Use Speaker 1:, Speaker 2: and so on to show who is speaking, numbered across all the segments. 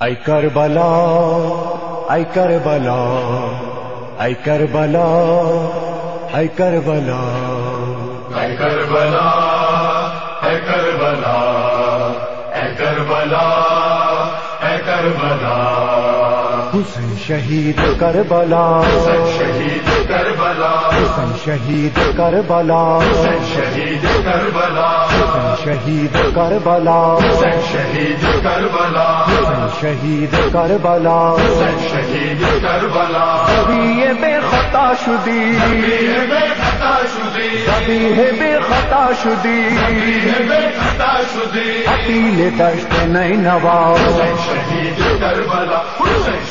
Speaker 1: اے کربلا اے کربلا اے کربلا اے کربلا۔
Speaker 2: اے کربلا اے کربلا اے کربلا اے کربلا۔
Speaker 1: حسین شہید کربلا۔
Speaker 2: حسین شہید
Speaker 1: حسین شہید کربلا
Speaker 2: حسین شہید کربلا
Speaker 1: حسین شہید کربلا
Speaker 2: حسین شہید کربلا
Speaker 1: حسین شہید کربلا
Speaker 2: حسین شہید کربلا۔
Speaker 1: کبھی بے خطا شدی
Speaker 2: یہ بے خطا شدی
Speaker 1: عطیل دشت نئی
Speaker 2: نواب شہید کربلا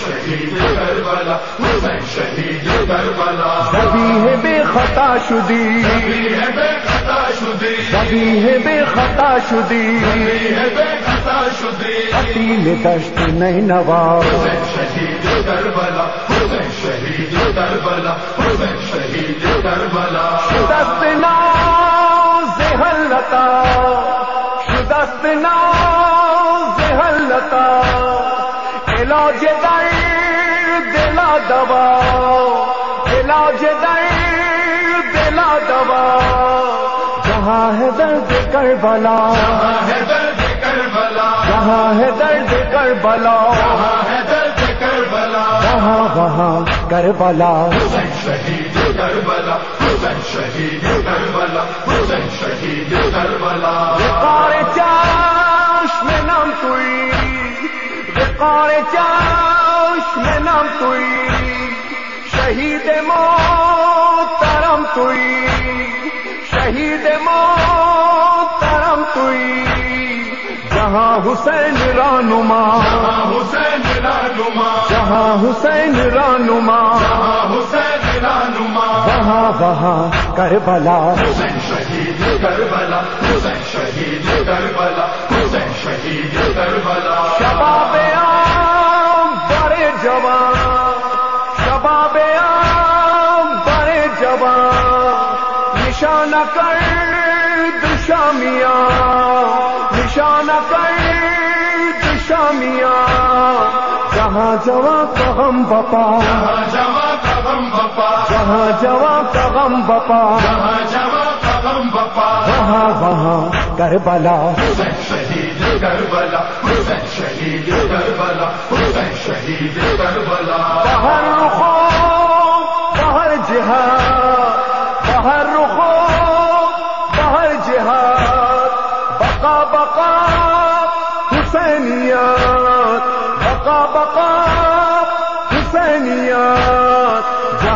Speaker 2: شہید کربلا شہید کربلا۔
Speaker 1: ہے بے خطا شدی کبھی ہے بے خطا شدی عطیل دشت نئی
Speaker 2: نواب شہید کربلا شہید کربلا شہید کربلا۔
Speaker 1: دست ناز حلتا دست ناز حلتا علاج درد دلا دوا علاج درد دلا دوا جہاں ہے درد کربلا
Speaker 2: ہے درد کربلا
Speaker 1: جہاں ہے درد کربلا
Speaker 2: ہے درد کربلا
Speaker 1: وہاں وہاں کربلا۔
Speaker 2: شہید کربلا۔ حسین شہید کربلا حسین شہید کربلا۔
Speaker 1: وقار چاش میں نام توئی وقار چاش میں نام توئی شہید محترم توئی شہید محترم توئی جہاں حسین رانما
Speaker 2: حسین رانما
Speaker 1: جہاں حسین رانما
Speaker 2: حسین رانما
Speaker 1: وہاں کربلا.
Speaker 2: حسین شہید کربلا حسین شہید کربلا حسین شہید کربلا
Speaker 1: شباب عام بڑے جوان. شباب عام بڑے جوان. نشانہ کر دشامیاں. نشانہ کر دشامیاں. جہاں جواں کا غم بپا
Speaker 2: بپا.
Speaker 1: جہاں جواں کا غم بپا
Speaker 2: جمع کبم بپا
Speaker 1: وہاں وہاں کربلا۔
Speaker 2: حسین شہید کربلا حسین شہید کربلا حسین شہید کربلا۔
Speaker 1: باہر رخو باہر جہاد باہر رخو باہر جہاد۔ بقا بقا حسینیات بقا بقا۔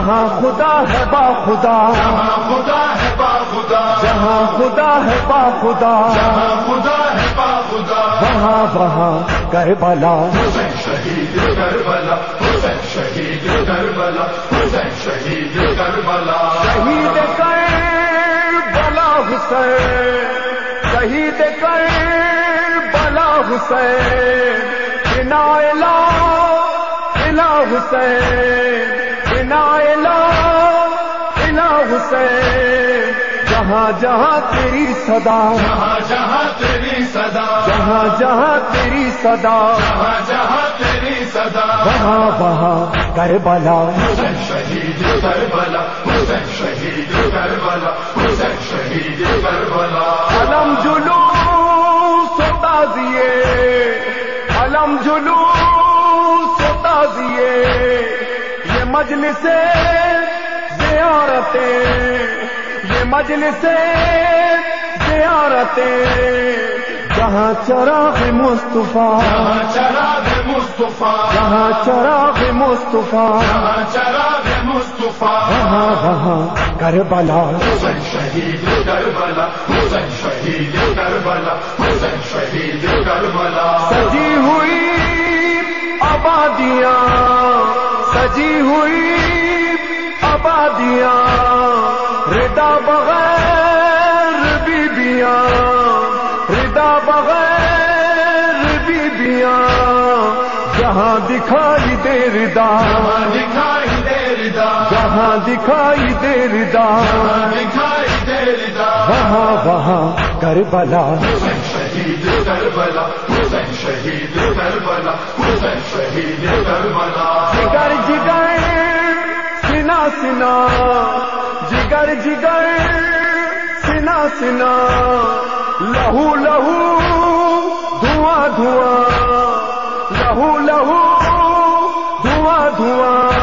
Speaker 1: جہاں خدا ہے با خدا
Speaker 2: جہاں خدا ہے با خدا
Speaker 1: جہاں خدا ہے با خدا
Speaker 2: جہاں خدا ہے با خدا۔
Speaker 1: وہاں وہاں کربلا۔
Speaker 2: حسین شہید کربلا حسین شہید کربلا حسین شہید کربلا۔
Speaker 1: شہید کر بلا حسین شہید کر بلا حسین بلا حسین۔ جہاں جہاں تیری صدا
Speaker 2: جہاں جہاں تیری صدا
Speaker 1: جہاں جہاں تیری صدا
Speaker 2: جہاں جہاں تیری صدا۔
Speaker 1: وہاں وہاں کربلا
Speaker 2: حسین شہید کربلا حسین شہید کربلا حسین شہید کربلا۔
Speaker 1: علم جلو سوتا دیے علم جلو سوتا دیے یہ مجلس زیارتیں مجلس زیارتیں جہاں چراغ مصطفیٰ
Speaker 2: چراغ مصطفیٰ
Speaker 1: جہاں چراغ مصطفیٰ
Speaker 2: چراغ مصطفیٰ۔
Speaker 1: وہاں وہاں کربلا۔
Speaker 2: حسین شہید کربلا حسین شہید کربلا حسین شہید کربلا۔
Speaker 1: سجی ہوئی آبادیاں۔ ردا بغیر بیبیاں ردا بغیر بیبیاں جہاں دکھائی دے ردا
Speaker 2: دکھائی دے ردا
Speaker 1: جہاں دکھائی دے ردا
Speaker 2: دکھائی دے ردا۔
Speaker 1: وہاں وہاں کربلا
Speaker 2: حسین شہید کربلا حسین شہید کربلا شہید کربلا۔
Speaker 1: جگر جگر سنا سنا۔ جگر سنا سنا لہو لہو دھواں دھواں لہو لہو دھواں دھواں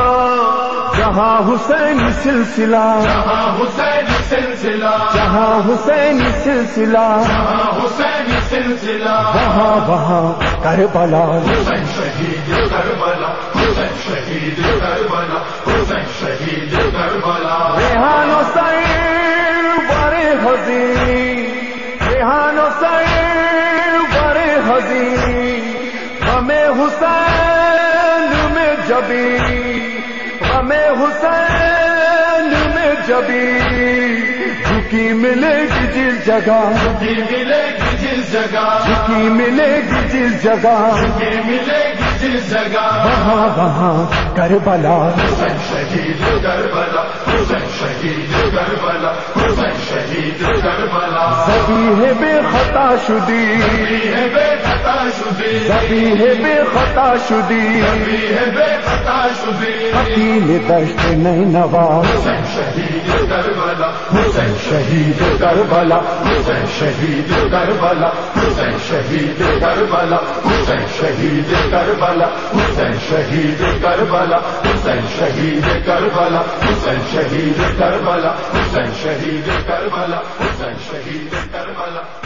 Speaker 1: جہاں حسین سلسلہ
Speaker 2: جہاں حسین سلسلہ
Speaker 1: جہاں حسین سلسلہ
Speaker 2: حسین سلسلہ
Speaker 1: وہاں وہاں کربلا
Speaker 2: حسین شہید کربلا حسین شہید کربلا شہید کربلا
Speaker 1: ریحان و سیر بڑے حزین ریحان و سیر بڑے حزین ہمیں حسین میں جبی ہمیں حسین میں جبی جھکی ملے گی جس جگہ۔
Speaker 2: یہ ملے گی جس جگہ۔
Speaker 1: جھکی ملے گی جس جگہ۔
Speaker 2: یہ ملے گی جگہ
Speaker 1: وہاں وہاں کربلا.
Speaker 2: حسین شہید کربلا. حسین شہید کربلا. حسین شہید کربلا.
Speaker 1: سبھی ہے بے خطا شدی
Speaker 2: ہے بے شدی
Speaker 1: بے خطا شدی
Speaker 2: ہے بے خطا شدی۔
Speaker 1: حکیم دشت نہیں نواز۔
Speaker 2: شہید کربلا حسین
Speaker 1: شہید کربلا۔
Speaker 2: حسین شہید کربلا۔ حسین شہید کربلا۔ حسین شہید کربلا۔ حسین شہید کربلا۔ حسین شہید کربلا۔ حسین شہید کربلا۔ حسین شہید کربلا۔ حسین شہید کربلا۔